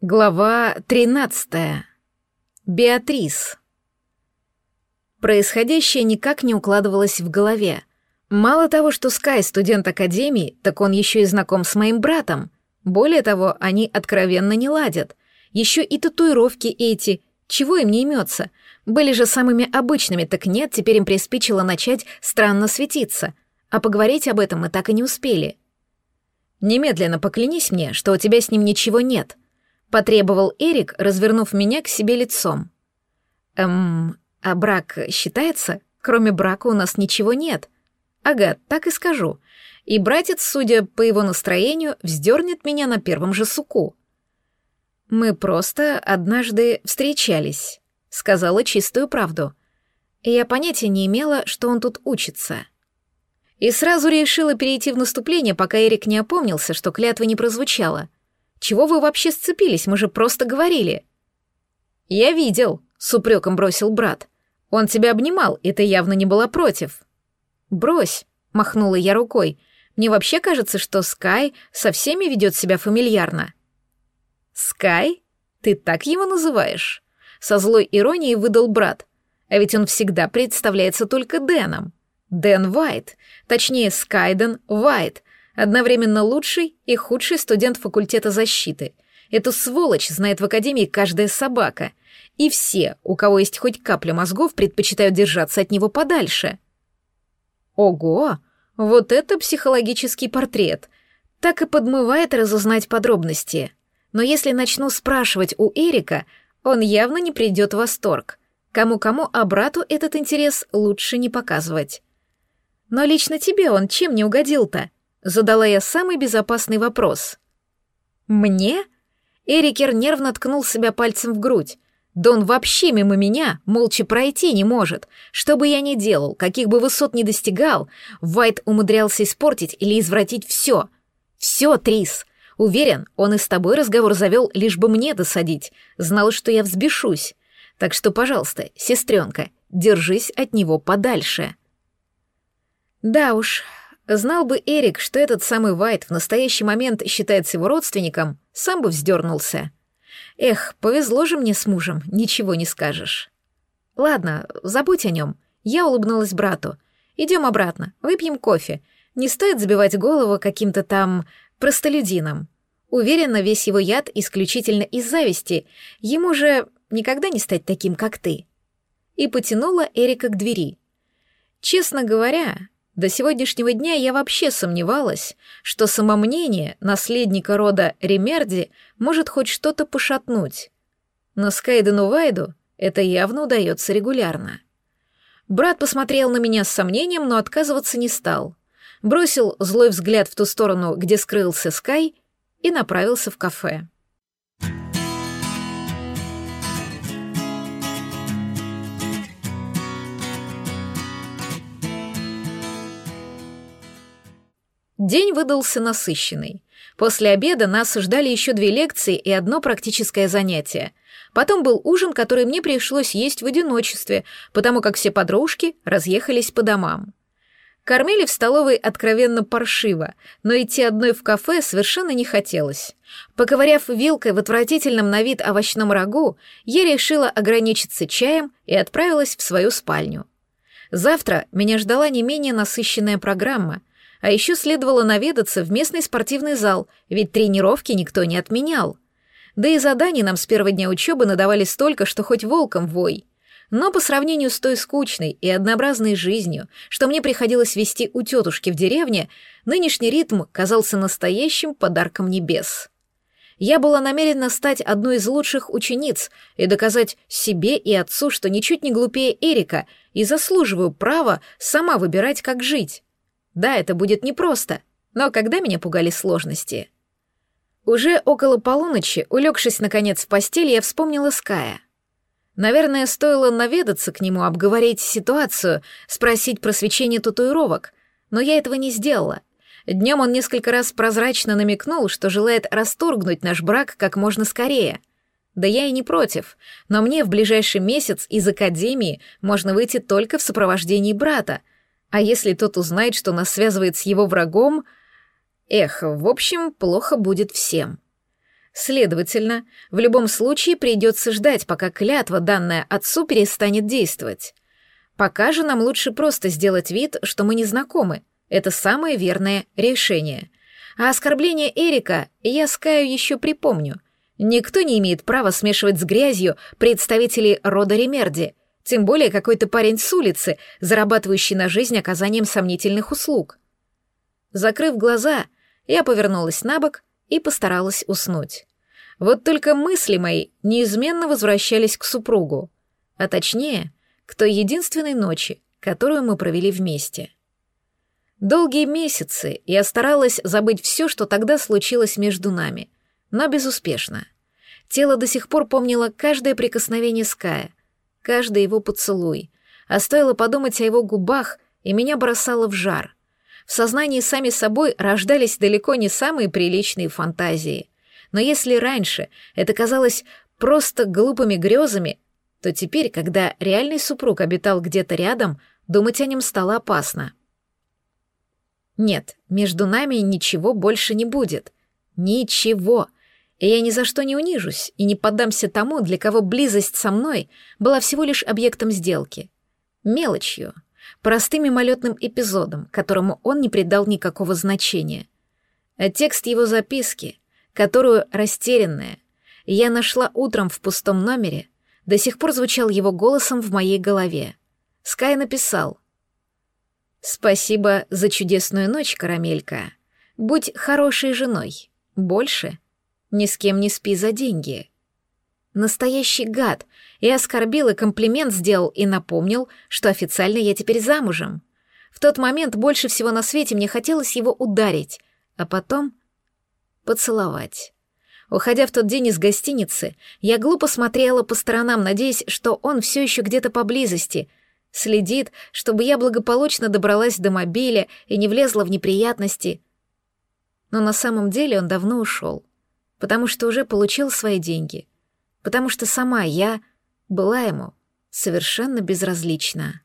Глава 13. Беатрис. Происходящее никак не укладывалось в голове. Мало того, что Скай студент академии, так он еще и знаком с моим братом. Более того, они откровенно не ладят. Еще и татуировки эти, чего им не имется. Были же самыми обычными, так нет, теперь им приспичило начать странно светиться. А поговорить об этом мы так и не успели. «Немедленно поклянись мне, что у тебя с ним ничего нет», — потребовал Эрик, развернув меня к себе лицом. «Эм, а брак считается? Кроме брака у нас ничего нет». «Ага, так и скажу. И братец, судя по его настроению, вздернет меня на первом же суку». «Мы просто однажды встречались», — сказала чистую правду. И я понятия не имела, что он тут учится. И сразу решила перейти в наступление, пока Эрик не опомнился, что клятва не прозвучала — чего вы вообще сцепились? Мы же просто говорили». «Я видел», — с упреком бросил брат. «Он тебя обнимал, и ты явно не была против». «Брось», — махнула я рукой. «Мне вообще кажется, что Скай со всеми ведет себя фамильярно». «Скай? Ты так его называешь?» Со злой иронией выдал брат. А ведь он всегда представляется только Дэном. Дэн Вайт, точнее Скайден Вайт, Одновременно лучший и худший студент факультета защиты. Эту сволочь знает в академии каждая собака. И все, у кого есть хоть капля мозгов, предпочитают держаться от него подальше. Ого! Вот это психологический портрет. Так и подмывает разузнать подробности. Но если начну спрашивать у Эрика, он явно не придет в восторг. Кому-кому, а брату этот интерес лучше не показывать. Но лично тебе он чем не угодил-то? Задала я самый безопасный вопрос. «Мне?» Эрикер нервно ткнул себя пальцем в грудь. «Да он вообще мимо меня молча пройти не может. Что бы я ни делал, каких бы высот ни достигал, Вайт умудрялся испортить или извратить все. Все, Трис. Уверен, он и с тобой разговор завел, лишь бы мне досадить. Знал, что я взбешусь. Так что, пожалуйста, сестренка, держись от него подальше». Да уж, Знал бы Эрик, что этот самый Вайт в настоящий момент считается его родственником, сам бы вздернулся. Эх, повезло же мне с мужем, ничего не скажешь. Ладно, забудь о нем. Я улыбнулась брату. Идем обратно, выпьем кофе. Не стоит забивать голову каким-то там простолюдинам. Уверена, весь его яд исключительно из зависти. Ему же никогда не стать таким, как ты. И потянула Эрика к двери. Честно говоря, до сегодняшнего дня я вообще сомневалась, что самомнение наследника рода Ремерди может хоть что-то пошатнуть. Но Скайдену Вайду это явно удается регулярно. Брат посмотрел на меня с сомнением, но отказываться не стал. Бросил злой взгляд в ту сторону, где скрылся Скай, и направился в кафе. День выдался насыщенный. После обеда нас ждали еще две лекции и одно практическое занятие. Потом был ужин, который мне пришлось есть в одиночестве, потому как все подружки разъехались по домам. Кормили в столовой откровенно паршиво, но идти одной в кафе совершенно не хотелось. Поковыряв вилкой в отвратительном на вид овощном рагу, я решила ограничиться чаем и отправилась в свою спальню. Завтра меня ждала не менее насыщенная программа, а еще следовало наведаться в местный спортивный зал, ведь тренировки никто не отменял. Да и заданий нам с первого дня учебы надавали столько, что хоть волком вой. Но по сравнению с той скучной и однообразной жизнью, что мне приходилось вести у тетушки в деревне, нынешний ритм казался настоящим подарком небес. Я была намерена стать одной из лучших учениц и доказать себе и отцу, что ничуть не глупее Эрика и заслуживаю права сама выбирать, как жить. Да, это будет непросто, но когда меня пугали сложности? Уже около полуночи, улегшись наконец в постель, я вспомнила Ская. Наверное, стоило наведаться к нему, обговорить ситуацию, спросить про свечение татуировок, но я этого не сделала. Днем он несколько раз прозрачно намекнул, что желает расторгнуть наш брак как можно скорее. Да я и не против, но мне в ближайший месяц из академии можно выйти только в сопровождении брата — а если тот узнает, что нас связывает с его врагом... Эх, в общем, плохо будет всем. Следовательно, в любом случае придется ждать, пока клятва, данная отцу, перестанет действовать. Пока же нам лучше просто сделать вид, что мы не знакомы. Это самое верное решение. А оскорбление Эрика я скаю еще припомню. Никто не имеет права смешивать с грязью представителей рода Ремерди, тем более какой-то парень с улицы, зарабатывающий на жизнь оказанием сомнительных услуг. Закрыв глаза, я повернулась на бок и постаралась уснуть. Вот только мысли мои неизменно возвращались к супругу, а точнее, к той единственной ночи, которую мы провели вместе. Долгие месяцы я старалась забыть все, что тогда случилось между нами, но безуспешно. Тело до сих пор помнило каждое прикосновение Ская, каждый его поцелуй, а стоило подумать о его губах, и меня бросало в жар. В сознании сами собой рождались далеко не самые приличные фантазии — но если раньше это казалось просто глупыми грезами, то теперь, когда реальный супруг обитал где-то рядом, думать о нем стало опасно. Нет, между нами ничего больше не будет. Ничего. И я ни за что не унижусь и не поддамся тому, для кого близость со мной была всего лишь объектом сделки. Мелочью, простым мимолетным эпизодом, которому он не придал никакого значения. А текст его записки которую, растерянная, я нашла утром в пустом номере, до сих пор звучал его голосом в моей голове. Скай написал «Спасибо за чудесную ночь, карамелька. Будь хорошей женой. Больше ни с кем не спи за деньги». Настоящий гад. И оскорбил, и комплимент сделал, и напомнил, что официально я теперь замужем. В тот момент больше всего на свете мне хотелось его ударить, а потом поцеловать. Уходя в тот день из гостиницы, я глупо смотрела по сторонам, надеясь, что он все еще где-то поблизости, следит, чтобы я благополучно добралась до мобиля и не влезла в неприятности. Но на самом деле он давно ушел, потому что уже получил свои деньги, потому что сама я была ему совершенно безразлична.